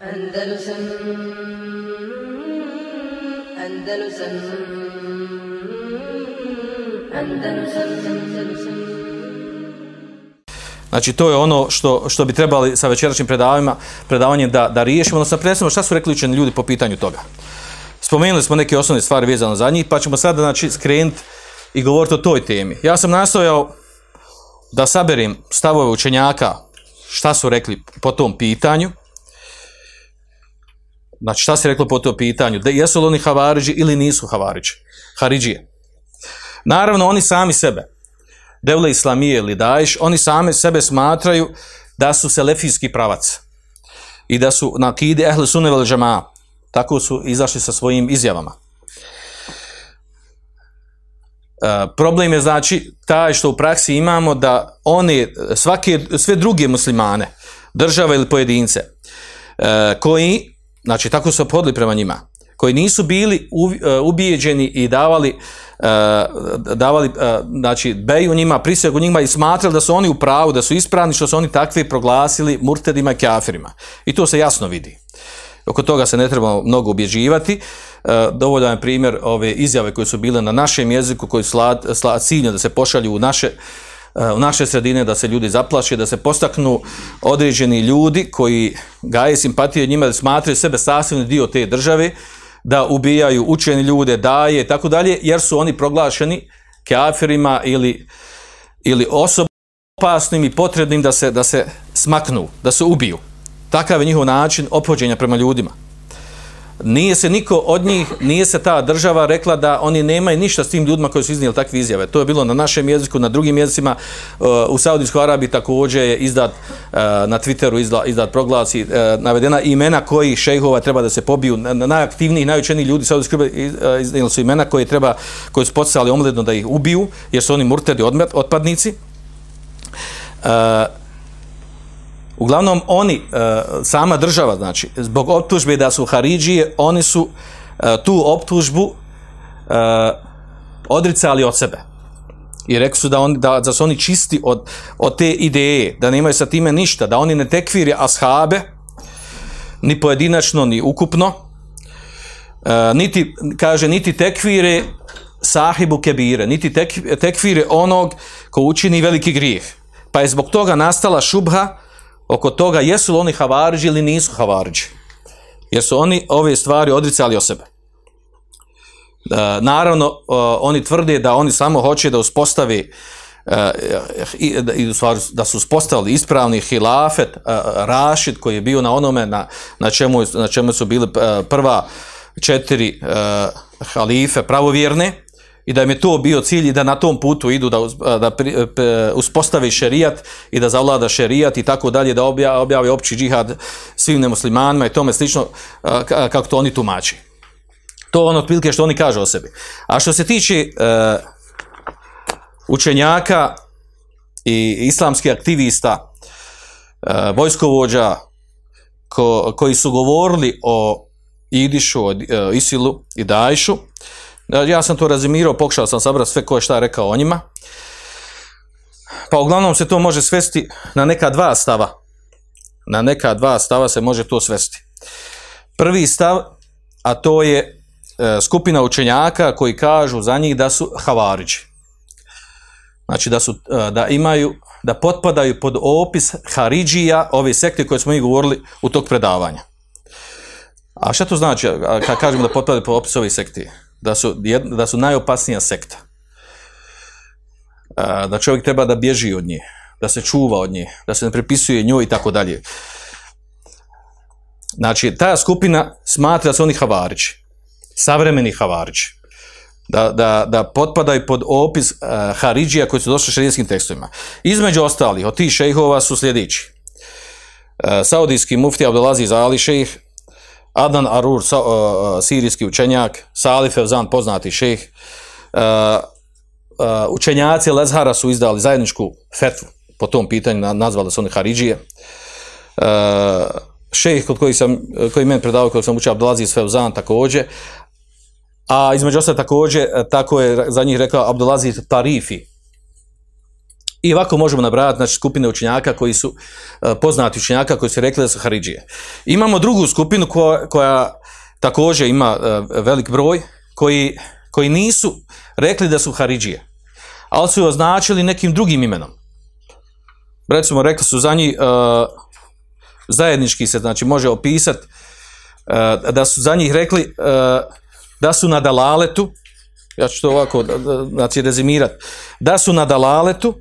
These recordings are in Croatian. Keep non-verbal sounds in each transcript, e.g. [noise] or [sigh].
Andalusam Andalusam Znači, to je ono što, što bi trebali sa večerašnjim predavanjima, predavanjem da, da riješimo, odnosno prenesemo šta su rekli učeni ljudi po pitanju toga. Spomenuli smo neke osnovne stvari vezano za njih, pa ćemo sada znači, skrenuti i govoriti o toj temi. Ja sam nastojao da saberim stavove učenjaka šta su rekli po tom pitanju. Znači, šta se reklo po tom pitanju? Da jesu li oni havariđi ili nisu havariđi? Haridžije. Naravno, oni sami sebe, Devle Islamije ili Daješ, oni sami sebe smatraju da su selefijski pravac i da su na kide ehle sunne vel džema. Tako su izašli sa svojim izjavama. E, problem je znači taj što u praksi imamo da oni, svake, sve druge muslimane, države ili pojedince, e, koji, znači tako su podli prema njima, koji nisu bili e, ubijeđeni i davali e, davali e, znači beju njima, prisegu njima i smatrali da su oni u pravu, da su ispravni što su oni takvi proglasili murtedima i kafirima. I to se jasno vidi. Oko toga se ne treba mnogo ubježivati. E, dovoljan je primjer ove izjave koje su bile na našem jeziku, koji sla, ciljno da se pošalju u naše, u naše sredine, da se ljudi zaplaše, da se postaknu određeni ljudi koji gaje simpatije njima, da smatraju sebe sastavni dio te države, da ubijaju učeni ljude, daje i tako dalje, jer su oni proglašeni kafirima ili, ili osobom opasnim i potrebnim da se, da se smaknu, da se ubiju. Takav je njihov način ophođenja prema ljudima. Nije se niko od njih, nije se ta država rekla da oni nemaju ništa s tim ljudima koji su iznijeli takve izjave. To je bilo na našem jeziku, na drugim jezicima. Uh, U Saudijskoj Arabiji također je izdat uh, na Twitteru izdat, proglasi uh, navedena imena koji šejhova treba da se pobiju. Na- na- Najaktivniji, najučeniji ljudi iz- uh, iznijeli su imena koje treba, koji su poticali omledno da ih ubiju, jer su oni murtedi odmet- otpadnici. Uh, Uglavnom oni, e, sama država, znači, zbog optužbe da su Haridžije, oni su e, tu optužbu e, odricali od sebe. I rekli su da, oni, da, da su oni čisti od, od te ideje, da nemaju sa time ništa, da oni ne tekvire ashabe, ni pojedinačno, ni ukupno, niti, kaže, niti tekvire sahibu kebire, niti tek, tekvire onog ko učini veliki grijeh. Pa je zbog toga nastala šubha oko toga jesu li oni havariđi ili nisu havariđi. Jer su oni ove stvari odricali o sebe. E, naravno, e, oni tvrde da oni samo hoće da uspostavi e, i, da- da su uspostavili ispravni hilafet, e, Rašid koji je bio na onome na, na, čemu, na čemu su bili e, prva četiri halife pravovjerne i da im je to bio cilj i da na tom putu idu da, da pri, pe- uspostavi šerijat i da zavlada šerijat i tako dalje, da obja, objavi opći džihad svim nemuslimanima i tome slično e, ka- kako to oni tumači. To ono otprilike što oni kažu o sebi. A što se tiče e, učenjaka i islamskih aktivista, e, vojskovođa ko, koji su govorili o Idišu, o e, Isilu i Dajšu, e, ja sam to razimirao, pokušao sam sabrati sve ko je šta rekao o njima. Pa uglavnom se to može svesti na neka dva stava. Na neka dva stava se može to svesti. Prvi stav, a to je e, skupina učenjaka koji kažu za njih da su havariđi. Znači da su, e, da imaju, da potpadaju pod opis Haridžija, ove sekte koje smo mi govorili u tog predavanja. A šta to znači kad kažemo da potpadaju pod opis ovih sekti? Da su, da su najopasnija sekta. Da čovjek treba da bježi od nje, da se čuva od nje, da se ne prepisuje njoj i tako dalje. Znači, ta skupina smatra da su oni havarići, savremeni havarići, da, da, da potpadaju pod opis uh, Haridžija koji su došli šarijetskim tekstovima. Između ostalih, od tih šejhova su sljedeći. Uh, Saudijski mufti Abdelaziz Ali šejh, Adnan Arur, sa, uh, sirijski učenjak, Salif Evzan, poznati šejh, uh, uh, učenjaci Lezhara su izdali zajedničku fetvu po tom pitanju, na- nazvali su oni Haridžije. Šejh kod koji sam, koji meni predavao, kod sam učio Abdelaziz Fevzan također, a između ostalih također, e, tako je za njih rekao Abdelaziz Tarifi, I ovako možemo nabrajati znači, skupine učenjaka koji su e, poznati učenjaka koji su rekli da su Haridžije. Imamo drugu skupinu koja, koja također ima e, velik broj koji, koji nisu rekli da su Haridžije, ali su označili nekim drugim imenom. Recimo, rekli su za njih, e, zajednički se znači može opisati da su za njih rekli da su na dalaletu, ja ću to ovako znači, rezimirati, da su na dalaletu,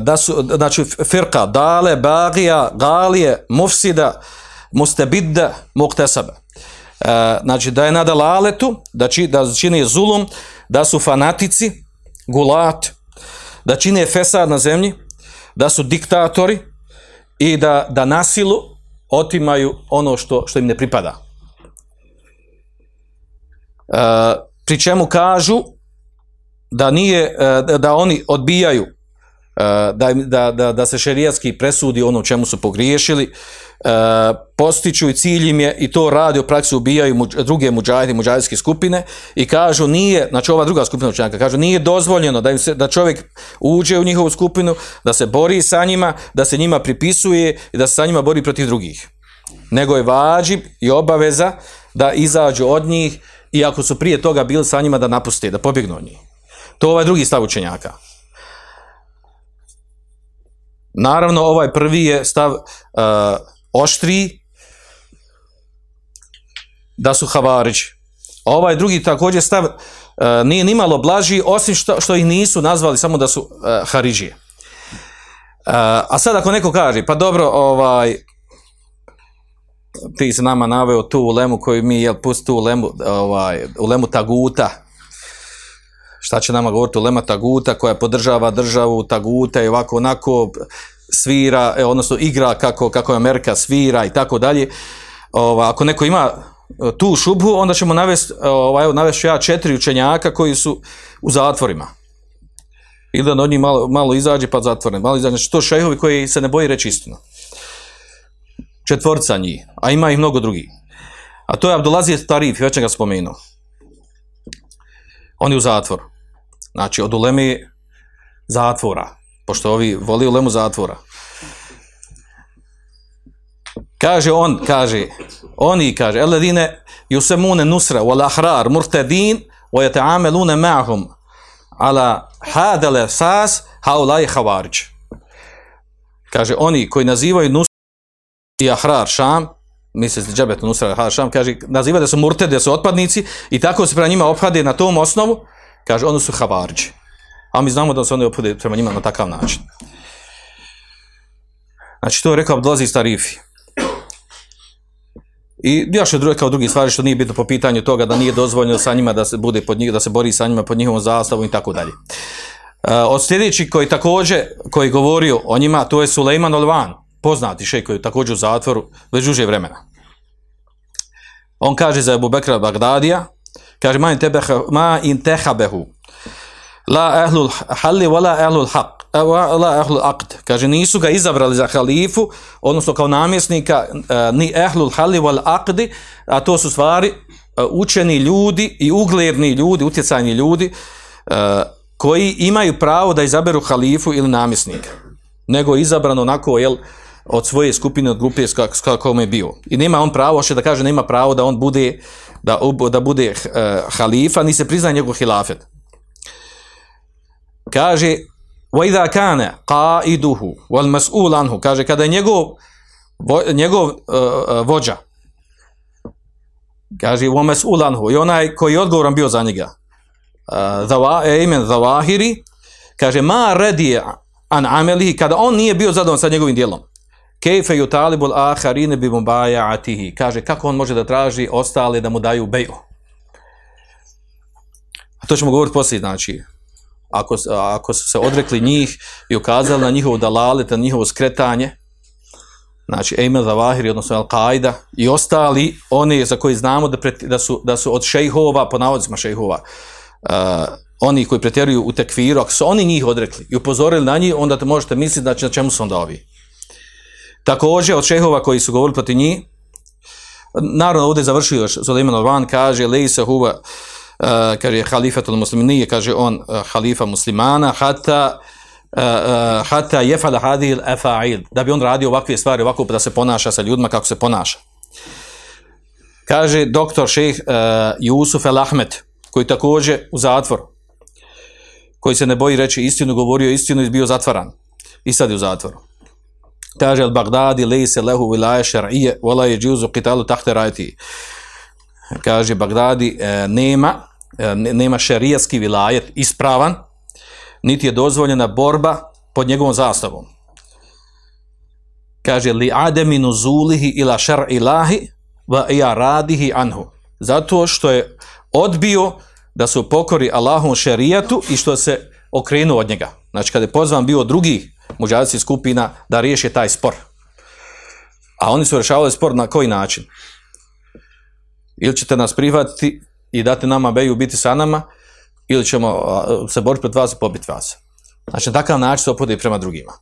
da su, znači, firka, dale, bagija, galije, mufsida, mustebidda, muktesaba. Znači, da je na dalaletu, da, či, da čini zulum, da su fanatici, gulat, da čine fesad na zemlji, da su diktatori i da, da nasilu otimaju ono što, što im ne pripada. Pri čemu kažu da nije, da oni odbijaju da, da, da, da se šerijatski presudi ono čemu su pogriješili, postiću i cilj im je i to radi u praksi ubijaju druge muđajde, muđajske skupine i kažu nije, znači ova druga skupina učenjaka, kažu nije dozvoljeno da, im se, da čovjek uđe u njihovu skupinu, da se bori sa njima, da se njima pripisuje i da se sa njima bori protiv drugih. Nego je vađib i obaveza da izađu od njih i ako su prije toga bili sa njima da napuste, da pobjegnu od njih. To je ovaj drugi stav učenjaka. Naravno, ovaj prvi je stav uh, oštri da su havarići. Ovaj drugi također stav uh, nije nimalo blaži, osim što, što ih nisu nazvali samo da su uh, hariđije. Uh, a sad ako neko kaže, pa dobro, ovaj, ti se nama naveo tu ulemu koju mi, jel, pusti tu ulemu, ovaj, ulemu taguta, šta će nama govoriti ulema taguta koja podržava državu taguta i ovako onako svira, e, odnosno igra kako, kako Amerika svira i tako dalje. Ova, ako neko ima e, tu šubhu, onda ćemo navesti, e, ovaj, evo navesti ja četiri učenjaka koji su u zatvorima. Ili da od njih malo, malo izađe pa zatvorene. Malo izađe. Znači to šehovi koji se ne boji reći istinu. Četvorca njih, a ima ih mnogo drugih. A to je Abdulaziz Tarif, već ga spomenuo. On je u zatvoru. Znači, od ulemi zatvora, pošto ovi voli ulemu zatvora. Kaže on, kaže, oni kaže, eladine yusemune nusra wal ahrar murtadin wa yata'amaluna ma'hum ala hadal sas haulai khawarij. Kaže oni koji nazivaju nusra i ahrar šam, misli se džabet nusra ahrar šam, kaže nazivaju da su murtedi, da su otpadnici i tako se prema njima ophade na tom osnovu, kaže oni su khawarij a mi znamo da se oni opude prema njima na takav način. Znači, to je rekao Abdulaziz Tarifi. I još je druge kao drugi stvari što nije bitno po pitanju toga da nije dozvoljeno sa njima da se bude pod njih, da se bori sa njima pod njihovom zastavom i tako dalje. E, od sljedeći koji također, koji govorio o njima, to je Suleiman Olvan, poznati šej koji je također u zatvoru već duže vremena. On kaže za Ebu Bekra Bagdadija, kaže ma in, tebeha, ma in tehabehu, la ahlul halli ahlul haq la ahlul aqd. Kaže nisu ga izabrali za halifu odnosno kao namjesnika e, ni ahlul halli wal aqdi a to su stvari e, učeni ljudi i ugledni ljudi utjecajni ljudi e, koji imaju pravo da izaberu halifu ili namjesnika nego izabrano onako jel od svoje skupine od grupe kako je bio i nema on pravo hoće da kaže nema pravo da on bude da, da bude halifa ni se priznaje njegov hilafet kaže وَإِذَا كَانَ قَائِدُهُ وَالْمَسْئُولَ عَنْهُ kaže kada je njegov, vo, njegov uh, vođa kaže وَمَسْئُولَ عَنْهُ i onaj koji je odgovoran bio za njega uh, imen Zawahiri kaže ma radi an amelihi kada on nije bio zadovoljan sa njegovim djelom kejfe yutalibul aharine bi mubayatihi kaže kako on može da traži ostale da mu daju beju a to ćemo govoriti poslije znači ako, ako su se odrekli njih i ukazali na njihovo dalalet, na njihovo skretanje, znači Ejmel Zavahiri, odnosno Al-Qaida i ostali, oni za koji znamo da, pret, da, su, da su od šejhova, po navodicima šejhova, uh, oni koji pretjeruju u tekviru, ako su oni njih odrekli i upozorili na njih, onda te možete misliti znači, na čemu su onda ovi. Također, od šejhova koji su govorili proti njih, naravno ovdje završio još Suleiman Orvan, kaže, lej se huva, uh, kaže halifatul muslimin, nije, kaže on uh, halifa muslimana, hata uh, uh, hata jefala hadil efa'il, da bi on radio ovakve stvari, ovako da se ponaša sa ljudima kako se ponaša. Kaže doktor šejh uh, Jusuf El Ahmed, koji također u zatvor, koji se ne boji reći istinu, govorio istinu i bio zatvaran. I sad je u zatvoru. Kaže al Bagdadi lejse lehu vilaje šar'ije, vola je džuzu qitalu tahte rajti. Kaže Bagdadi e, nema, e, ne- nema šerijatski vilajet ispravan, niti je dozvoljena borba pod njegovom zastavom. Kaže li ademi nuzulihi ila šar ilahi va ja radihi anhu. Zato što je odbio da se pokori Allahom šerijatu i što se okrenuo od njega. Znači kada je pozvan bio od drugih muđadskih skupina da riješe taj spor. A oni su rješavali spor na koji način? Ili ćete nas prihvatiti i dati nama beju biti sa nama, ili ćemo se boriti protiv vas i pobiti vas. Znači, na takav način se opode prema drugima.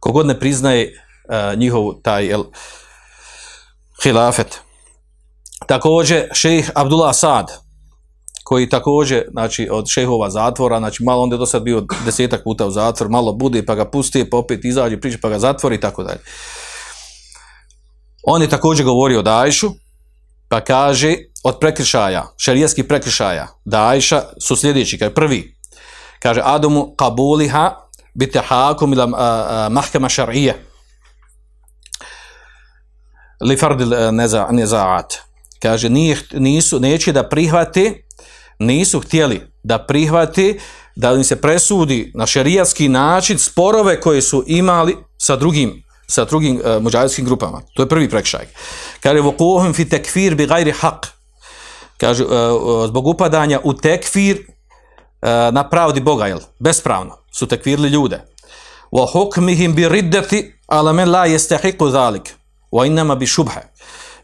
Kogod ne priznaje uh, njihov taj jel, hilafet. Također, šejh Abdullah Sad, koji također, znači, od šehova zatvora, znači, malo onda je do sad bio desetak puta u zatvor, malo bude, pa ga pusti, pa opet izađe, priče, pa ga zatvori i tako dalje. On je također govorio o Dajšu, pa kaže od prekršaja, šerijskih prekršaja, Dajša su sljedeći, kaže prvi, kaže Adamu kabuliha bite hakum ila mahkama šar'ije li fardil nezaat. Kaže, nisu, neće da prihvate, nisu htjeli da prihvate da im se presudi na šerijatski način sporove koje su imali sa drugim sa drugim uh, muđajskim grupama. To je prvi prekršaj. Kaže, vukuhum fi tekfir bi gajri haq. Kaže, uh, zbog upadanja u tekfir uh, na pravdi Boga, jel? Bespravno su tekfirli ljude. Wa hukmihim bi riddati ala men la yastahiqu zalik. Wa innama bi šubhe.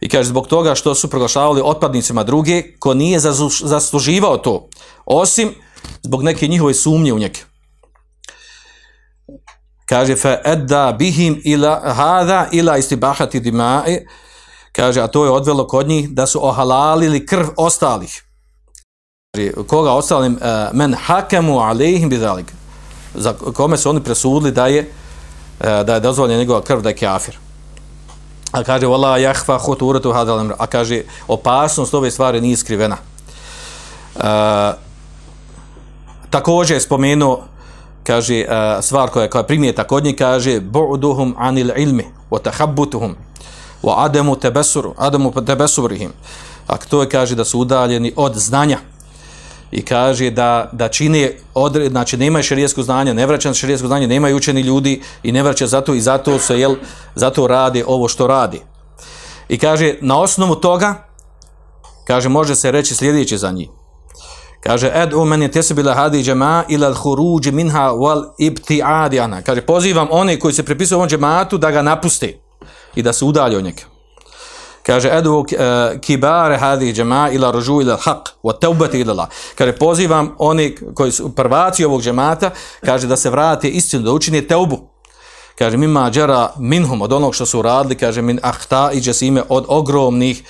I kaže, zbog toga što su proglašavali otpadnicima druge, ko nije zasluživao to, osim zbog neke njihove sumnje u njega. Kaže fa edda bihim ila hada ila istibahati dima'i. Kaže a to je odvelo kod njih da su ohalalili krv ostalih. Koga ostalim uh, men hakemu alejhim bidalik za kome su oni presudili da je uh, da je dozvoljena njegova krv da je kafir a kaže wala yahfa khuturatu hadal amr a kaže opasnost ove stvari nije skrivena uh, također je spomenuo kaže uh, stvar koja koja primijeta kod njih kaže bu'duhum anil ilmi wa tahabbutuhum wa adamu tabassur adamu tabassurihim a to je kaže da su udaljeni od znanja i kaže da da čine odre, znači nemaju šerijsko znanje, ne vraćaju šerijsko znanje, nemaju učeni ljudi i ne vraćaju zato i zato se jel zato radi ovo što radi. I kaže na osnovu toga kaže može se reći sljedeće za njih. Kaže ed u meni tesbila hadi džema ila al-khuruj minha wal ibtiadi. Kaže pozivam one koji se pripisuju ovom džematu da ga napuste i da se udalje od njega. Kaže edu uh, kibare hadi džema ila ružu ila haq wa taubati ila Allah. Kaže pozivam oni koji su prvaci ovog džemata, kaže da se vrate istinu, da učine teubu. Kaže mima džara minhum od onog što su radili, kaže min ahta i džesime od ogromnih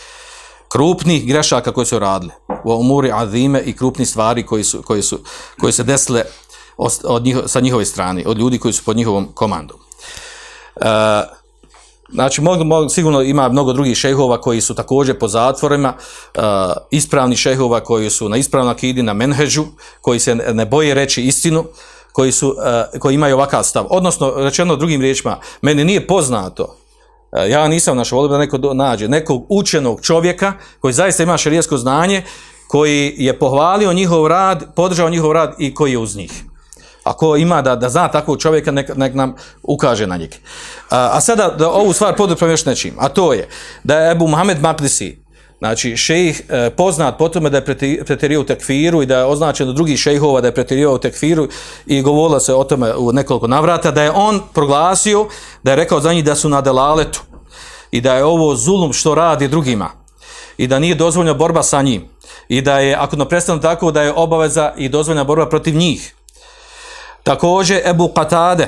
krupnih grešaka koje su radili. U umuri azime i krupnih stvari koji su, koji su, koji se desile od njiho, sa njihove strane, od ljudi koji su pod njihovom komandom. Uh, Znači, mogu, sigurno ima mnogo drugih šehova koji su također po zatvorima, uh, ispravni šehova koji su na ispravnom akidi, na menheđu, koji se ne, boje reći istinu, koji, su, uh, koji imaju ovakav stav. Odnosno, rečeno drugim riječima, meni nije poznato, uh, ja nisam našao, volio da neko nađe, nekog učenog čovjeka koji zaista ima šarijesko znanje, koji je pohvalio njihov rad, podržao njihov rad i koji je uz njih. Ako ima da, da zna takvog čovjeka, nek, nek nam ukaže na njeg. A, a sada da ovu stvar poduprem još nečim, a to je da je Ebu Mohamed Makdisi, znači šejh e, poznat po tome da je pretjerio u tekfiru i da je označen od drugih šejhova da je pretjerio u tekfiru i govorilo se o tome u nekoliko navrata, da je on proglasio, da je rekao za njih da su na delaletu i da je ovo zulum što radi drugima i da nije dozvoljena borba sa njim i da je, ako ne prestanu tako, da je obaveza i dozvoljena borba protiv njih Također Ebu Qatade,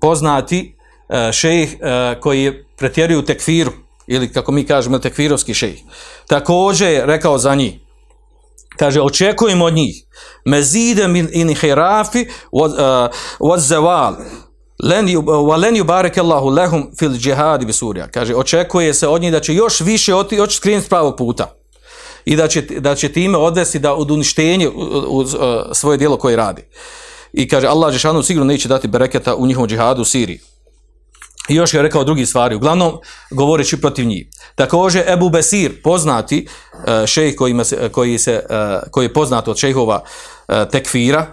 poznati uh, šejh uh, koji je pretjerio tekfiru, ili kako mi kažemo tekfirovski šejh, također je rekao za njih, kaže, očekujem od njih, mezide min inhirafi od zeval, len ju, wa len yubarik Allahu lahum fil jihadi bi Surija. Kaže, očekuje se od njih da će još više oti, oći skrenuti pravog puta i da će, da će time odvesti da od uništenja u, u, u, svoje djelo koje radi. I kaže, Allah Žešanu sigurno neće dati bereketa u njihovom džihadu u Siriji. I još je rekao drugi stvari, uglavnom govoreći protiv njih. Također Ebu Besir, poznati uh, šejh koji, koji, se, uh, koji je poznat od šejhova uh, tekfira,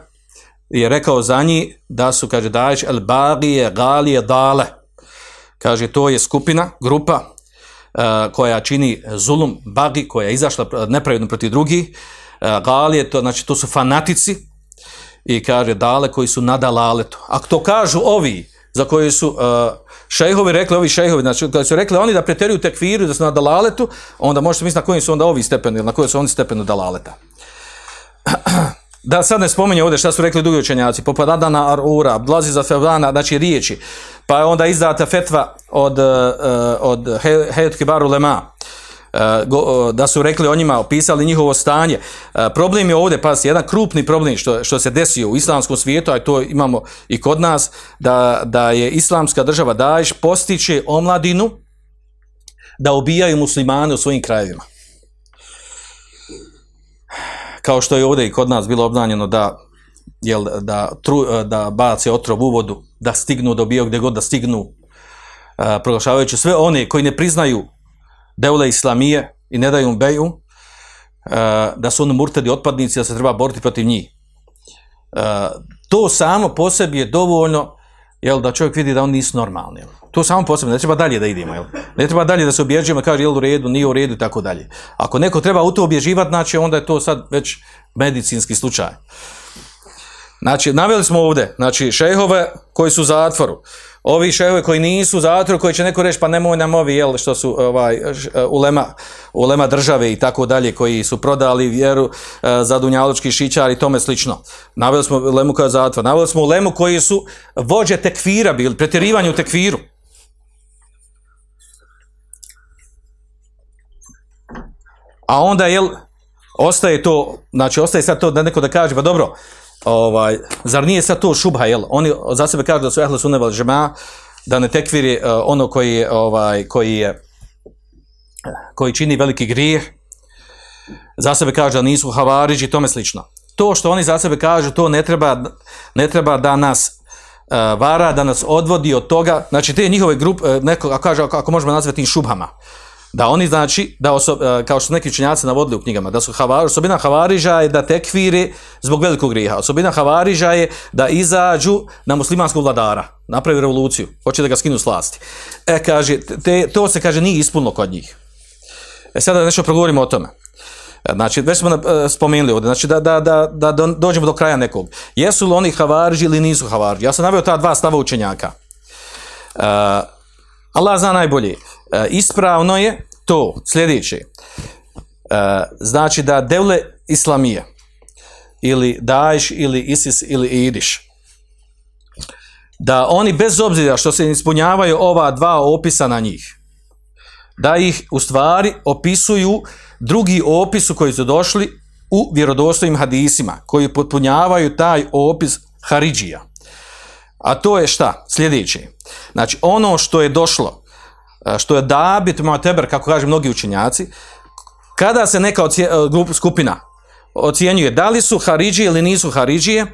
je rekao za njih da su, kaže, daješ el bagije, galije, dale. Kaže, to je skupina, grupa koja čini zulum, bagi, koja je izašla nepravedno protiv drugih. Galije, to, znači, to su fanatici i kaže, dale koji su na dalaletu. Ako to kažu ovi, za koje su uh, šejhovi rekli, ovi šejhovi, znači kada su rekli oni da preteruju tekfiru, da su na dalaletu, onda možete misliti na kojim su onda ovi stepeni, na kojim su oni stepenu dalaleta. [clears throat] Da sad ne spominje ovdje šta su rekli drugi učenjaci, poput Adana Arura, Blazi za Fevlana, znači riječi, pa je onda izdata fetva od, uh, od Hejot Kibaru Lema, da su rekli o njima, opisali njihovo stanje. Uh, problem je ovdje, pa jedan krupni problem što, što se desio u islamskom svijetu, a to imamo i kod nas, da, da je islamska država Daješ postiče omladinu da ubijaju muslimane u svojim krajevima kao što je ovdje i kod nas bilo obnanjeno da jel, da, tru, da bace otrov u vodu, da stignu do bio gdje god da stignu, proglašavajući sve one koji ne priznaju deule islamije i ne daju beju, a, da su ono murtedi otpadnici, da se treba boriti protiv njih. A, to samo po sebi je dovoljno jel, da čovjek vidi da oni nisu normalni. Jel. To samo posebno, ne treba dalje da idemo. Jel. Ne treba dalje da se obježimo, kaže jel u redu, nije u redu i tako dalje. Ako neko treba u to obježivati, znači onda je to sad već medicinski slučaj. Znači, naveli smo ovdje, znači, šejhove koji su u zatvoru, ovi šejhove koji nisu u zatvoru, koji će neko reći, pa nemoj nam ovi, jel, što su ovaj, ulema, ulema države i tako dalje, koji su prodali vjeru uh, za dunjalučki šičar i tome slično. Naveli smo ulemu kao zatvor. Naveli smo ulemu koji su vođe tekfira bili, pretjerivanje u tekfiru. A onda, jel, ostaje to, znači, ostaje sad to da neko da kaže, pa dobro, ovaj, zar nije sad to šubha, jel? Oni za sebe kažu da su ehle sunne val džema, da ne tekviri uh, ono koji ovaj, koji je, koji čini veliki grijeh, za sebe kaže da nisu havariđi i tome slično. To što oni za sebe kažu, to ne treba, ne treba da nas uh, vara, da nas odvodi od toga, znači te njihove grupe, uh, neko, ako, kaže, ako, ako možemo nazvati šubhama, da oni znači da osob, kao što neki učenjaci navodili u knjigama da su havar, osobina havariža je da tekviri zbog velikog grijeha osobina havariža je da izađu na muslimanskog vladara napravi revoluciju hoće da ga skinu s vlasti e kaže te, to se kaže nije ispuno kod njih e sada nešto progovorimo o tome Znači, već smo spomenuli ovdje, znači da, da, da, da dođemo do kraja nekog. Jesu li oni havarži ili nisu havarži? Ja sam navio ta dva stava učenjaka. Uh, Allah zna najbolje. Uh, ispravno je to sljedeće. Uh, znači da devle islamije ili Daesh ili ISIS ili IDIŠ da oni bez obzira što se ispunjavaju ova dva opisa na njih da ih u stvari opisuju drugi opisu koji su došli u vjerodostojnim hadisima koji potpunjavaju taj opis Haridžija. A to je šta? Sljedeće. Znači ono što je došlo što je Dabit Mu'teber, kako kaže mnogi učenjaci, kada se neka ocije, skupina ocjenjuje da li su Haridžije ili nisu Haridžije,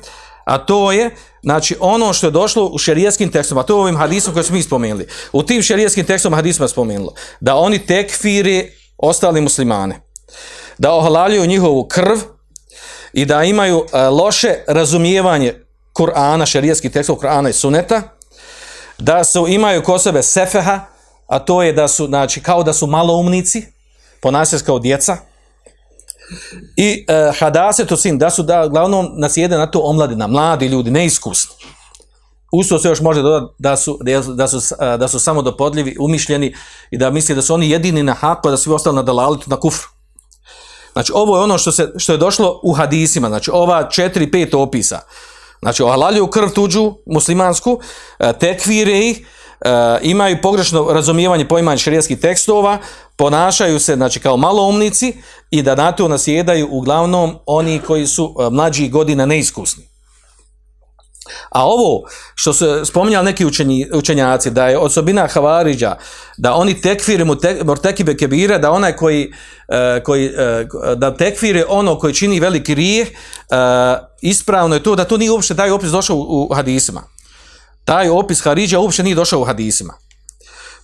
a to je znači ono što je došlo u šerijskim tekstom, a to je ovim hadisom koje smo mi spomenuli. U tim šerijskim tekstom hadisima spomenulo da oni tekfiri ostali muslimane, da ohalaljuju njihovu krv i da imaju uh, loše razumijevanje Kur'ana, šerijskih tekstova Kur'ana i Suneta, da su imaju kod sebe sefeha, a to je da su, znači, kao da su maloumnici, ponašaju kao djeca, i uh, hadase to sin, da su da, glavnom nasjede na to omladina, mladi ljudi, neiskusni. Usto se još može dodati da su, da su, da su samo dopodljivi, umišljeni i da misli da su oni jedini na haku, da svi ostali na dalalitu, na kufru. Znači, ovo je ono što, se, što je došlo u hadisima, znači ova četiri, pet opisa. Znači, ohalaljuju krv tuđu, muslimansku, tekvire ih, imaju pogrešno razumijevanje poimanja šerijskih tekstova, ponašaju se znači kao maloumnici i da na to nasjedaju uglavnom oni koji su e, mlađih godina neiskusni. A ovo što su spominjali neki učenji, učenjaci, da je osobina Havariđa, da oni tekfire mu te, mortekibe kebire, da onaj koji, e, koji e, da tekfire ono koji čini veliki grijeh, ispravno je to da to nije uopšte taj opis došao u, u hadisima. Taj opis Haridža uopće nije došao u hadisima.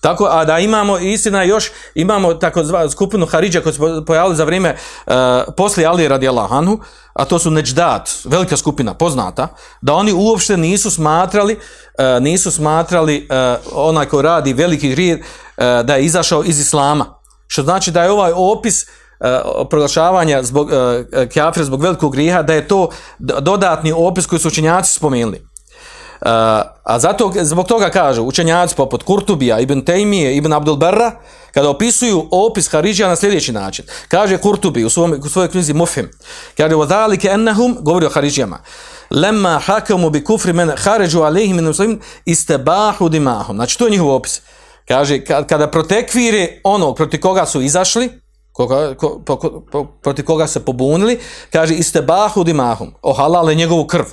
Tako, a da imamo, istina još, imamo tako skupinu Haridža koji su pojavili za vrijeme uh, poslije Ali radi Anhu, a to su Neđdat, velika skupina, poznata, da oni uopšte nisu smatrali, uh, nisu smatrali uh, onaj koji radi veliki grijeh da je izašao iz Islama. Što znači da je ovaj opis proglašavanja zbog kafira zbog velikog grijeha, da je to dodatni opis koji su učenjaci spomenuli a zato, zbog toga kažu učenjaci poput Kurtubija, Ibn Tejmije, Ibn Abdul Barra, kada opisuju opis Haridžija na sljedeći način. Kaže Kurtubi u, svom, u svojoj knjizi Mufim, kaže وَذَلِكَ ennahum, govori o Haridžijama, lemma hakamu bi kufri men haređu alehim min muslimin istebahu dimahum. Znači, to je njihov opis. Kaže, kada protekvire ono proti koga su izašli, koga, ko, po, po, proti koga se pobunili, kaže istebahu dimahum, ohalale njegovu krv.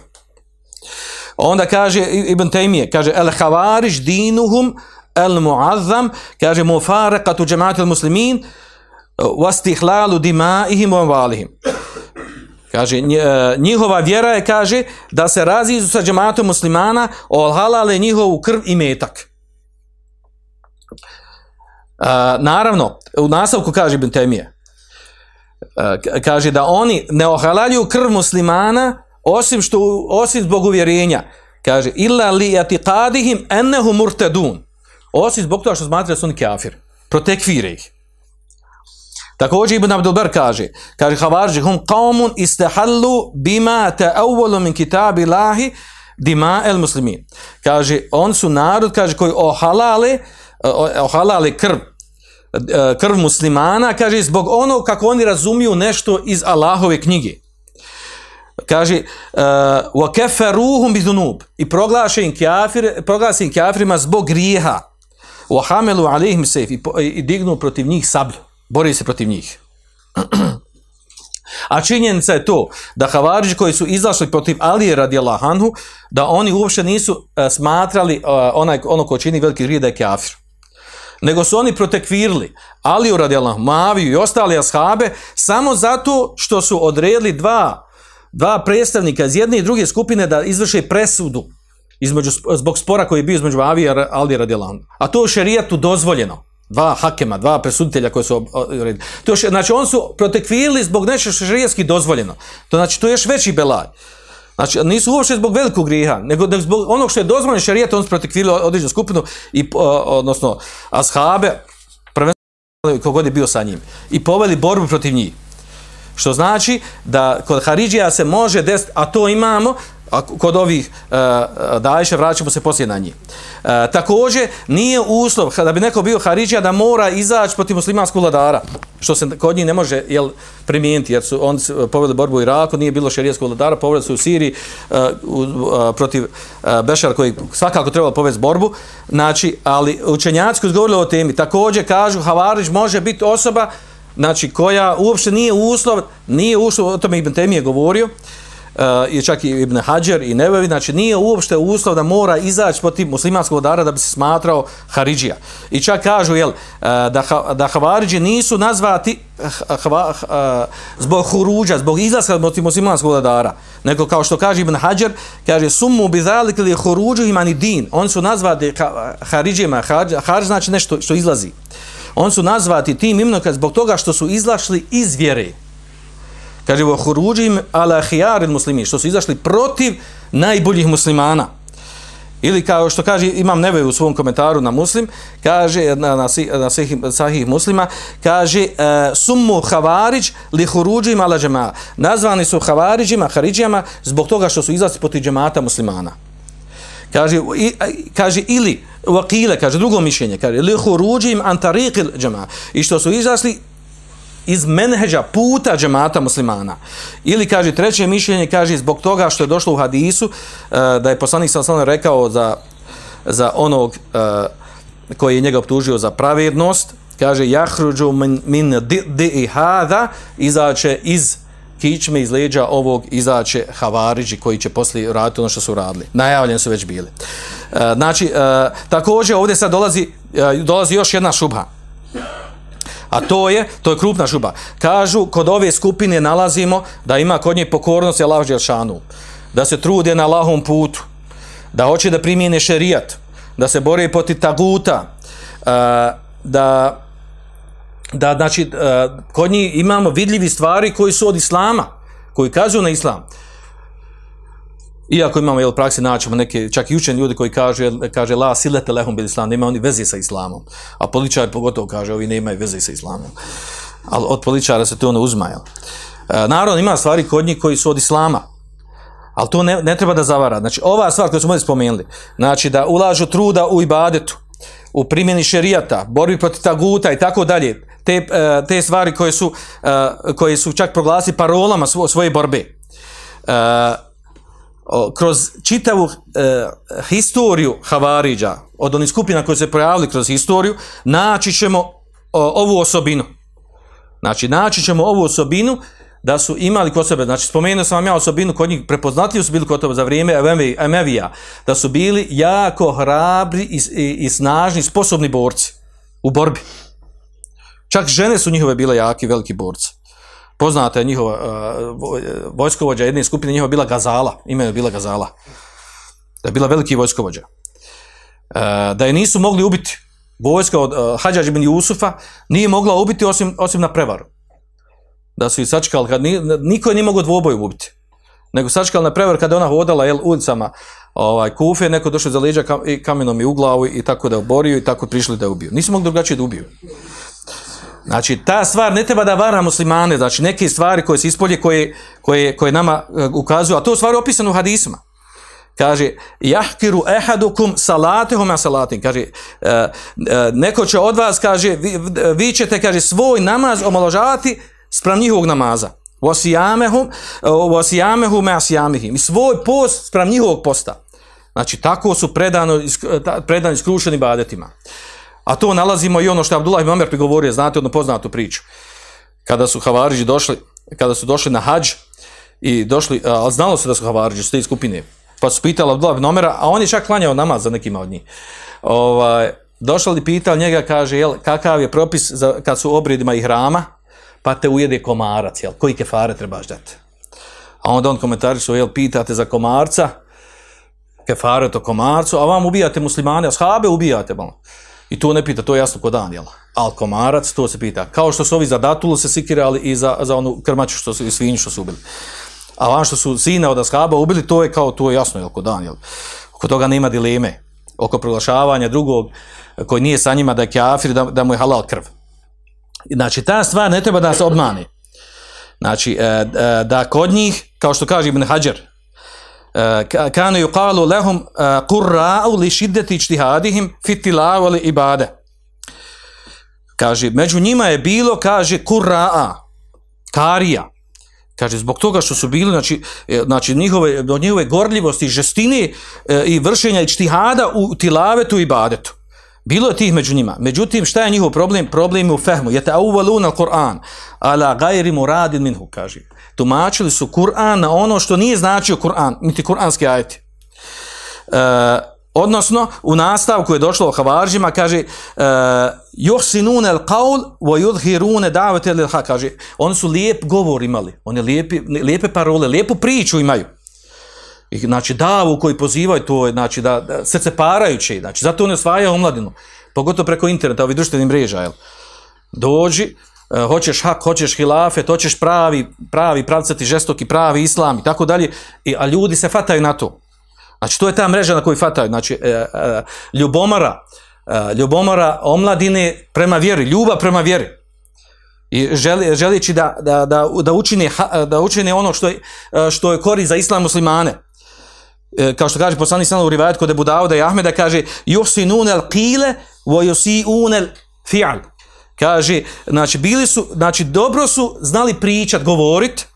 Onda kaže Ibn Taymije, kaže el havariš dinuhum el muazzam, kaže mufarekatu džematil muslimin vastihlalu dimaihim valihim. Kaže, e, njihova vjera je, kaže, da se razizu sa džematom muslimana, olhalale njihovu krv i metak. E, naravno, u nastavku kaže Ibn Temije, e, kaže da oni ne ohalaljuju krv muslimana, osim što osim zbog uvjerenja kaže illa li yatiqadihim annahum murtadun. Osim zbog toga što smatraju da su oni kafir protekvire ih. Također Ibn Abdul Bar kaže, kaže Havarži hum qaumun istahallu bima ta'awwalu min kitabi Allahi dima el muslimin. Kaže, on su narod, kaže, koji ohalale, ohalale krv, krv muslimana, kaže, zbog ono kako oni razumiju nešto iz Allahove knjige kaže wa kafaruhum bidunub i proglašen kafir proglašen kafirima zbog grijeha. Wa hamalu alejhim sayf i dignu protiv njih sablju. Bori se protiv njih. [clears throat] A činjenica je to da Havariđi koji su izašli protiv Alije radijallahu anhu, da oni uopšte nisu uh, smatrali uh, onaj, ono ko čini veliki grije da je kafir. Nego su oni protekvirili Aliju radijallahu Maviju i ostali ashabe samo zato što su odredili dva dva predstavnika iz jedne i druge skupine da izvrše presudu između, zbog spora koji je bio između Avija i Ali radijalan. A to je šerijatu dozvoljeno. Dva hakema, dva presuditelja koji su. To znači, on su protekvili zbog nešto što je šerijatski dozvoljeno. To znači, to je još veći belaj. Znači, nisu uopšte zbog velikog griha, nego zbog onog što je dozvoljeno šerijat, on su protekvili određenu skupinu, i, odnosno, ashabe, prvenstveno kogod je bio sa njim, i poveli borbu protiv njih. Što znači da kod Haridžija se može desiti, a to imamo, a kod ovih uh, dajše, vraćamo se poslije na njih. Uh, također, nije uslov da bi neko bio Haridžija da mora izaći protiv muslimanskog vladara, što se kod njih ne može jel, primijeniti, jer su oni povedali borbu u Iraku, nije bilo šerijetskog vladara, povedali su u Siriji uh, uh, protiv uh, Bešara koji svakako trebalo povesti borbu, znači, ali učenjaci koji govorili o temi, također kažu Havarić može biti osoba znači koja uopšte nije uslov, nije uslov, o tome Ibn Temije govorio, uh, i čak i Ibn Hajar i Nevevi, znači nije uopšte uslov da mora izaći po tim muslimanskog vodara da bi se smatrao Haridžija. I čak kažu, jel, uh, da, da nisu nazvati hva, zbog huruđa, zbog izlaska od muslimanskog vladara, nego kao što kaže Ibn Hajar, kaže sumu bi zalik ili huruđu imani din. Oni su nazvati Haridžima, Haridž znači nešto što izlazi. On su nazvati tim imenom zbog toga što su izašli iz vjere. Kaže vo huruđim ala hijar muslimi, što su izašli protiv najboljih muslimana. Ili kao što kaže Imam Neve u svom komentaru na muslim, kaže na, na, na sahih, sahih muslima, kaže uh, summu havarić li huruđim ala džema. Nazvani su havariđima, haridžijama, zbog toga što su izašli protiv džemata muslimana. Kaže, i, kaže ili vakile, kaže drugo mišljenje, kaže li huruđim an tariqil džema. I što su izašli iz menheđa puta džemata muslimana. Ili kaže treće mišljenje, kaže zbog toga što je došlo u hadisu, uh, da je poslanik sa rekao za za onog uh, koji je njega optužio za pravednost, kaže jahruđu min, min di, di hada, izaće iz kičme iz leđa ovog izaće havariđi koji će poslije raditi ono što su radili. Najavljeni su već bili. E, znači, e, također ovdje sad dolazi, e, dolazi još jedna šubha. A to je, to je krupna šuba. Kažu, kod ove skupine nalazimo da ima kod nje pokornost Allah Đelšanu. Da se trude na lahom putu. Da hoće da primijene šerijat. Da se bore poti taguta. E, da da znači e, kod njih imamo vidljivi stvari koji su od islama, koji kazuju na islam. Iako imamo jel praksi naćemo neke čak i učeni ljudi koji kažu jel, kaže la silete lehum bil islam, nema oni veze sa islamom. A političar pogotovo kaže ovi nemaju veze sa islamom. Ali od političara se to ono uzma. Jel. E, naravno ima stvari kod njih koji su od islama. Ali to ne, ne treba da zavara. Znači ova stvar koju smo ovdje spomenuli, znači da ulažu truda u ibadetu, u primjeni šerijata, borbi protiv taguta i tako dalje, te, e, te stvari koje su, e, koje su čak proglasi parolama svoje borbe. E, kroz čitavu historiju Havariđa, od onih skupina koje se pojavili kroz historiju, naći ćemo ovu osobinu. Znači, naći ćemo ovu osobinu da su imali kod sebe, znači spomenuo sam vam ja osobinu, kod njih prepoznatljivi su bili kod toga za vrijeme Emevija, da su bili jako hrabri i, i, i snažni, sposobni borci u borbi. Čak žene su njihove bile jaki, veliki borci. Poznata je njihova uh, vojskovođa jedne skupine, njihova bila Gazala, ime je bila Gazala. Da je bila veliki vojskovođa. Uh, da je nisu mogli ubiti vojska od uh, Hadžađa bin Jusufa, nije mogla ubiti osim, osim na prevaru. Da su ih sačekali, kad ni, niko je nije mogao dvoboju ubiti. Nego sačekali na prevaru kada ona hodala jel, ulicama ovaj, kufe, neko došao za leđa kam, i kamenom i u glavu i tako da je oborio i tako prišli da je ubio. Nisu mogli drugačije da ubiju. Znači, ta stvar ne treba da vara muslimane, znači neke stvari koje se ispolje, koje, koje, koje nama uh, ukazuju, a to je stvar opisano u hadisma. Kaže, jahkiru ehadukum salatehum a salatim. Kaže, uh, uh, neko će od vas, kaže, vi, vi ćete, kaže, svoj namaz omaložavati sprem njihovog namaza. Wasiyamehum wasiyamehum ma siyamihim. I svoj post sprem njihovog posta. Znači, tako su predano, predano iskrušeni badetima. A to nalazimo i ono što je Abdullah ibn Omer prigovorio, znate ono poznatu priču. Kada su Havariđi došli, kada su došli na hađ i došli, ali znalo se da su Havariđi, su te skupine. Pa su pitali Abdullah ibn Omera, a on je čak klanjao namaz za nekima od njih. Ovaj, došli li pitali njega, kaže, jel, kakav je propis za, kad su obredima i hrama, pa te ujede komarac, jel, koji kefare trebaš dati? A onda on komentarišu, jel, pitate za komarca, kefare to komarcu, a vam ubijate muslimane, a shabe ubijate, malo. I to ne pita, to je jasno kod dan, jel? Al komarac, to se pita. Kao što su ovi za datulu se sikirali i za, za onu krmaču što su, i svinju što su ubili. A vam što su sina od Ashaba ubili, to je kao, to je jasno, jel, kod dan, jel? Oko toga nema dileme. Oko proglašavanja drugog koji nije sa njima da je kafir, da, da mu je halal krv. Znači, ta stvar ne treba da se obmani. Znači, e, e, da kod njih, kao što kaže Ibn Hajar, kanu yuqalu lahum qurra'u li shiddati ijtihadihim fi tilawati li ibade. Kaže među njima je bilo kaže qurra'a karija. Kaže zbog toga što su bili znači znači njihove do njihove gorljivosti, žestine i vršenja ijtihada u tilavetu i ibadetu. Bilo je tih među njima. Međutim, šta je njihov problem? Problem je u fehmu. Jete auvalun al Kur'an. Ala gajri muradin minhu, kaže. Tumačili su Kur'an na ono što nije značio Kur'an, niti kur'anski ajeti. E, odnosno, u nastavku je došlo o Havaržima, kaže Johsinun el qaul wa yudhirun davete lil kaže. Oni su lijep govor imali. Oni lijepi, lijepe parole, lijepu priču imaju. I, znači davu koji pozivaju to je znači da, da srce parajuće, znači zato ne osvajaju omladinu, pogotovo preko interneta, ovih društvenih mreža, jel? Dođi, uh, hoćeš hak, hoćeš hilafe, hoćeš pravi, pravi pravcati žestoki, pravi islam i tako dalje, a ljudi se fataju na to. Znači to je ta mreža na koju fataju, znači uh, uh, ljubomara, uh, ljubomara omladine prema vjeri, ljubav prema vjeri. I želi, želići da, da, da, da, učine, da učine ono što je, što je kori za islam muslimane. E, kao što kaže poslanik sallallahu u rivajet kod Abu Dauda i Ahmeda kaže yusinun al-qila wa yusiun al-fi'l. Kaže, znači bili su, znači dobro su znali pričat, govorit,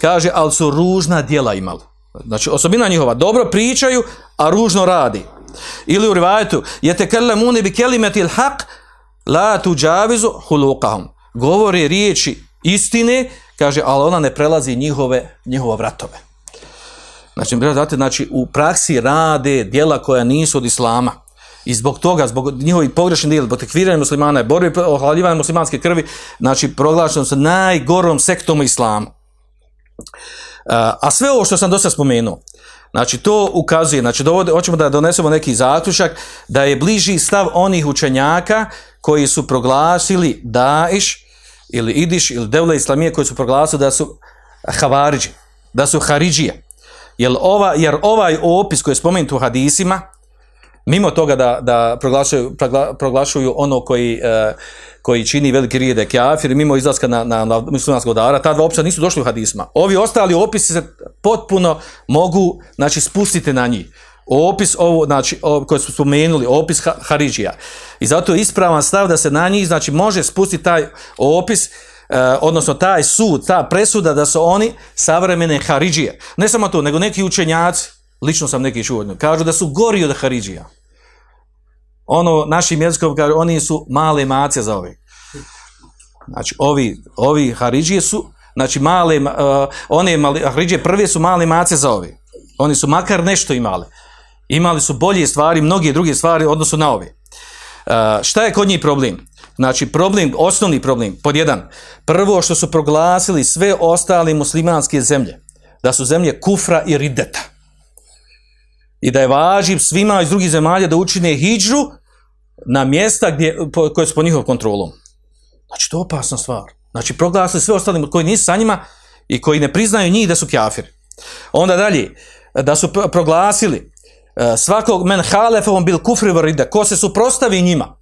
kaže, al su ružna djela imali. Znači osobina njihova dobro pričaju, a ružno radi. Ili u rivajetu, je te kellemuni bi kelimeti haq, la tuđavizu hulukahum. Govori riječi istine, kaže, ali ona ne prelazi njihove, njihove vratove. Znači, znate, znači, u praksi rade dijela koja nisu od islama. I zbog toga, zbog njihovih pogrešnih dijela, zbog tekviranja muslimana i borbe ohladljivanja muslimanske krvi, znači, proglašeno se najgorom sektom u islamu. A sve ovo što sam do sada spomenuo, znači to ukazuje, znači dovode, hoćemo da donesemo neki zaključak, da je bliži stav onih učenjaka koji su proglasili Daesh ili Idiš ili Devle Islamije koji su proglasili da su Havariđi, da su Haridžije. Jer, ova, jer ovaj opis koji je spomenut u hadisima, mimo toga da, da proglašuju, proglašuju ono koji, e, koji čini veliki rijede kafir, mimo izlaska na, na, na muslimanskog dara, ta dva opisa nisu došli u hadisma. Ovi ostali opisi se potpuno mogu znači, spustiti na njih. Opis ovo, znači, ovo, koji su spomenuli, opis ha, Haridžija. I zato je ispravan stav da se na njih, znači, može spustiti taj opis, odnosno taj sud, ta presuda da su oni savremene Haridžije. Ne samo to, nego neki učenjaci, lično sam neki čuo, kažu da su gori od Haridžija. Ono, našim jezikom kažu, oni su male mace za ove. Znači, ovi, ovi Haridžije su, znači, male, uh, one mali, Haridžije prve su male mace za ove. Oni su makar nešto imali. Imali su bolje stvari, mnoge druge stvari u odnosu na ove. Uh, šta je kod njih problem? Znači, problem, osnovni problem, pod jedan, prvo što su proglasili sve ostale muslimanske zemlje, da su zemlje kufra i rideta. I da je važiv svima iz drugih zemalja da učine hijđu na mjesta gdje, po, koje su po njihovom kontrolom. Znači, to je opasna stvar. Znači, proglasili sve ostali koji nisu sa njima i koji ne priznaju njih da su kjafiri. Onda dalje, da su proglasili svakog men halefom bil kufri vrida, ko se suprostavi njima,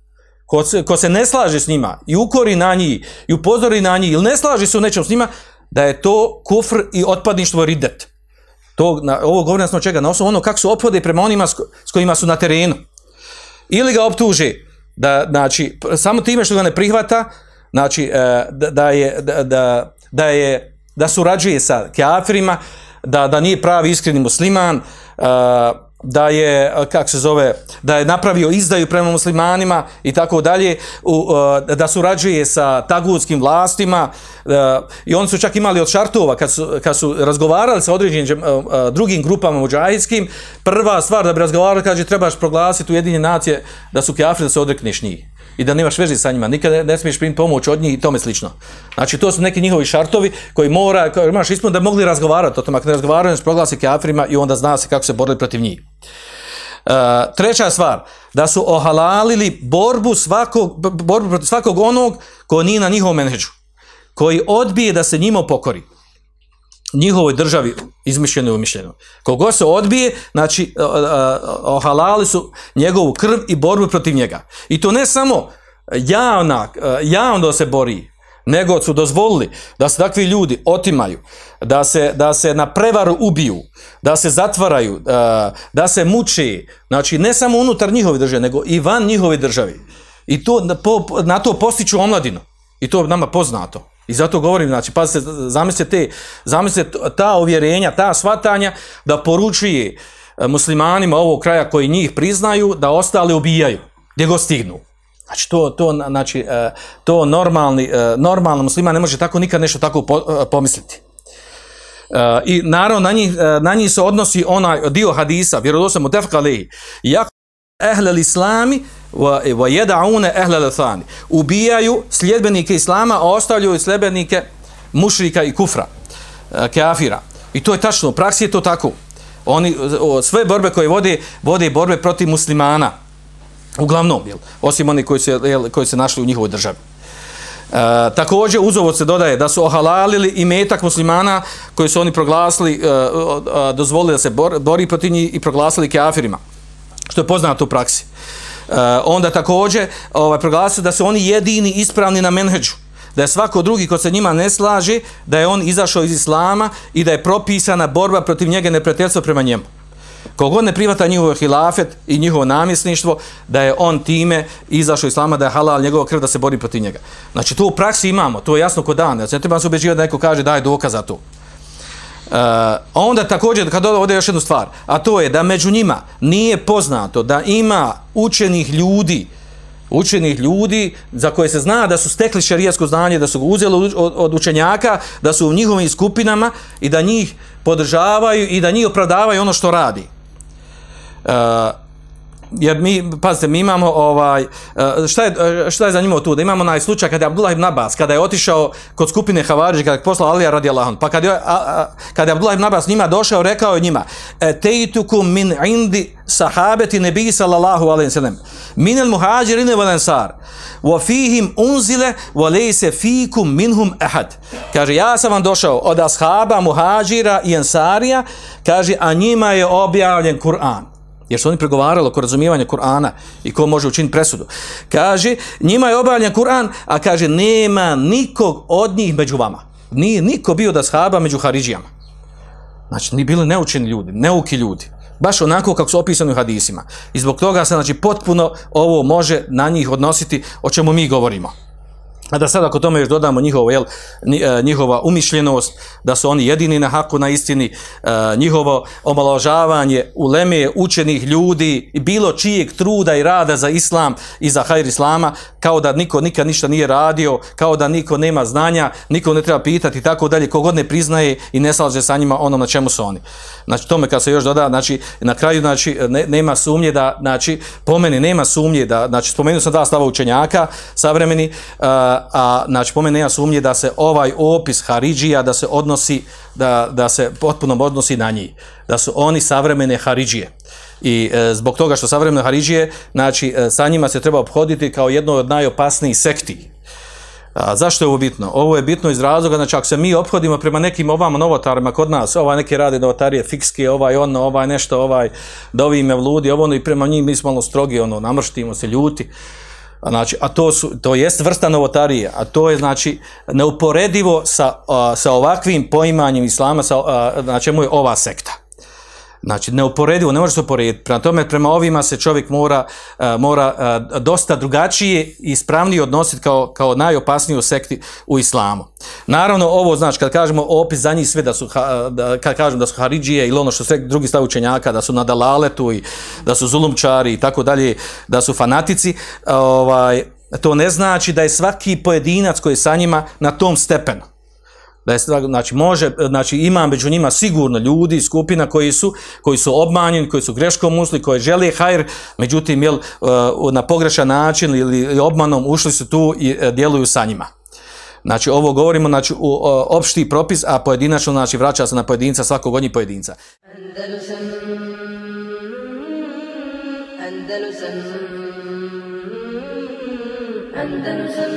ko se, ko se ne slaže s njima i ukori na njih i upozori na njih ili ne slaži se u nečem s njima, da je to kufr i otpadništvo ridet. To, na, ovo govorim na čega? Na osnovu ono kako su opode prema onima s, kojima su na terenu. Ili ga optuže da, znači, samo time što ga ne prihvata, znači, da, da je, da, da je, da surađuje sa kafirima, da, da nije pravi iskreni musliman, da je, kak se zove, da je napravio izdaju prema muslimanima i tako dalje, da surađuje sa tagutskim vlastima i oni su čak imali od šartova kad su, kad su razgovarali sa određenim drugim grupama muđahijskim, prva stvar da bi razgovarali kaže trebaš proglasiti ujedinje nacije da su kafiri da se odrekneš njih i da nemaš veze sa njima, nikad ne, ne smiješ primiti pomoć od njih i tome slično. Znači, to su neki njihovi šartovi koji mora, koji imaš ispuniti da mogli razgovarati o tom, ako ne razgovaraju, se proglasi kafirima i onda zna se kako se borili protiv njih. Uh, treća stvar, da su ohalalili borbu, svakog, borbu protiv svakog onog ko nije na njihovom menedžu, koji odbije da se njima pokori njihovoj državi izmišljeno i umišljeno. Kogo se odbije, znači ohalali su njegovu krv i borbu protiv njega. I to ne samo javna, javno se bori, nego su dozvolili da se takvi ljudi otimaju, da se, da se na prevaru ubiju, da se zatvaraju, da se muči, znači ne samo unutar njihove države, nego i van njihove države. I to, na to postiću omladinu. I to nama poznato. I zato govorim, znači, pazite, zamislite, zamislite ta uvjerenja, ta svatanja da poručuje e, muslimanima ovog kraja koji njih priznaju da ostale ubijaju, gdje go stignu. Znači, to, to, znači, e, to normalni, e, normalno musliman ne može tako nikad nešto tako pomisliti. I naravno, na njih, na njih se odnosi onaj dio hadisa, vjerodostojno mutafaq alejhi. Jak ehlel islami Ubijaju sljedbenike islama, a ostavljaju sljedbenike mušrika i kufra, e, kafira. I to je tačno, u praksi je to tako. Oni sve borbe koje vode, vode borbe protiv muslimana. Uglavnom, jel, osim oni koji se jel, koji se našli u njihovoj državi. E, također uz ovo se dodaje da su ohalalili i metak muslimana koji su oni proglasili, e, dozvolili da se bor, bori protiv njih i proglasili kafirima što je poznato u praksi. Uh, onda također ovaj, proglasio da su oni jedini ispravni na menheđu, da je svako drugi ko se njima ne slaže, da je on izašao iz islama i da je propisana borba protiv njega neprijateljstva prema njemu. Kogod ne privata njihov hilafet i njihovo namjesništvo, da je on time izašao iz islama, da je halal njegova krv da se bori protiv njega. Znači to u praksi imamo, to je jasno kod dana. Znači ne treba se ubeđivati da neko kaže daj dokaz za to. Onda također, kad ovdje još jednu stvar, a to je da među njima nije poznato da ima učenih ljudi, učenih ljudi za koje se zna da su stekli šarijasko znanje, da su ga uzeli od, učenjaka, da su u njihovim skupinama i da njih podržavaju i da njih opravdavaju ono što radi. Uh, jer mi, pazite, mi imamo ovaj, e, šta je, e, šta je zanimljivo tu, da imamo onaj slučaj kada je Abdullah ibn Abbas, kada je otišao kod skupine Havariđa, kada je poslao Alija radi Allahom, pa kada je, a, kada je Abdullah ibn Abbas njima došao, rekao je njima, e, tejtukum min indi sahabeti nebi sallallahu alaihi sallam, min el muhađirine wal ansar, wa fihim unzile, wa lejse fikum minhum ahad. Kaže, ja sam vam došao od ashaba, muhađira i ansarija, kaže, a njima je objavljen Kur'an jer su oni pregovarali oko razumijevanja Kur'ana i ko može učiniti presudu. Kaže, njima je obavljan Kur'an, a kaže, nema nikog od njih među vama. Nije niko bio da shaba među Haridžijama. Znači, ni bili neučeni ljudi, neuki ljudi. Baš onako kako su opisani u hadisima. I zbog toga se, znači, potpuno ovo može na njih odnositi o čemu mi govorimo. A da sad ako tome još dodamo njihovo, jel, e, njihova umišljenost, da su oni jedini na haku na istini, e, njihovo omaložavanje u leme učenih ljudi bilo čijeg truda i rada za islam i za hajr islama, kao da niko nikad ništa nije radio, kao da niko nema znanja, niko ne treba pitati tako dalje, kogod ne priznaje i ne slaže sa njima ono na čemu su oni. Znači tome kad se još doda, znači na kraju znači, ne, nema sumnje da, znači po meni nema sumnje da, znači spomenuo sam da stava učenjaka savremeni, uh, a znači po meni nema sumnje da se ovaj opis Haridžija da se odnosi, da, da se potpuno odnosi na njih, da su oni savremene Haridžije. I e, zbog toga što savremene Haridžije, znači e, sa njima se treba obhoditi kao jedno od najopasnijih sekti. A, zašto je ovo bitno? Ovo je bitno iz razloga, znači ako se mi obhodimo prema nekim ovama novotarima kod nas, ovaj neki radi novotarije fikske, ovaj ono, ovaj nešto, ovaj da ovi mevludi, ovo ono i prema njim mi smo malo strogi, ono, namrštimo se, ljuti. Znači, a to, su, to jest vrsta novotarije, a to je znači neuporedivo sa, a, sa ovakvim poimanjem islama, sa, a, na čemu je ova sekta. Znači, neuporedivo, ne može se uporediti. Prema tome, prema ovima se čovjek mora, uh, mora uh, dosta drugačije i ispravnije odnositi kao, kao najopasniju sekti u islamu. Naravno, ovo znači, kad kažemo opis za njih sve da su, da, kad kažem da su Haridžije ili ono što sve drugi stav učenjaka, da su na dalaletu i da su zulumčari i tako dalje, da su fanatici, ovaj, to ne znači da je svaki pojedinac koji je sa njima na tom stepenu da znači može znači ima među njima sigurno ljudi skupina koji su koji su obmanjeni koji su greškom usli koji žele hajr međutim jel uh, na pogrešan način ili obmanom ušli su tu i uh, djeluju sa njima. Znači ovo govorimo znači u opšti propis a pojedinačno znači vraća se na pojedinca svakog od njih pojedinca. Andalusam. Andalusam. Andalusam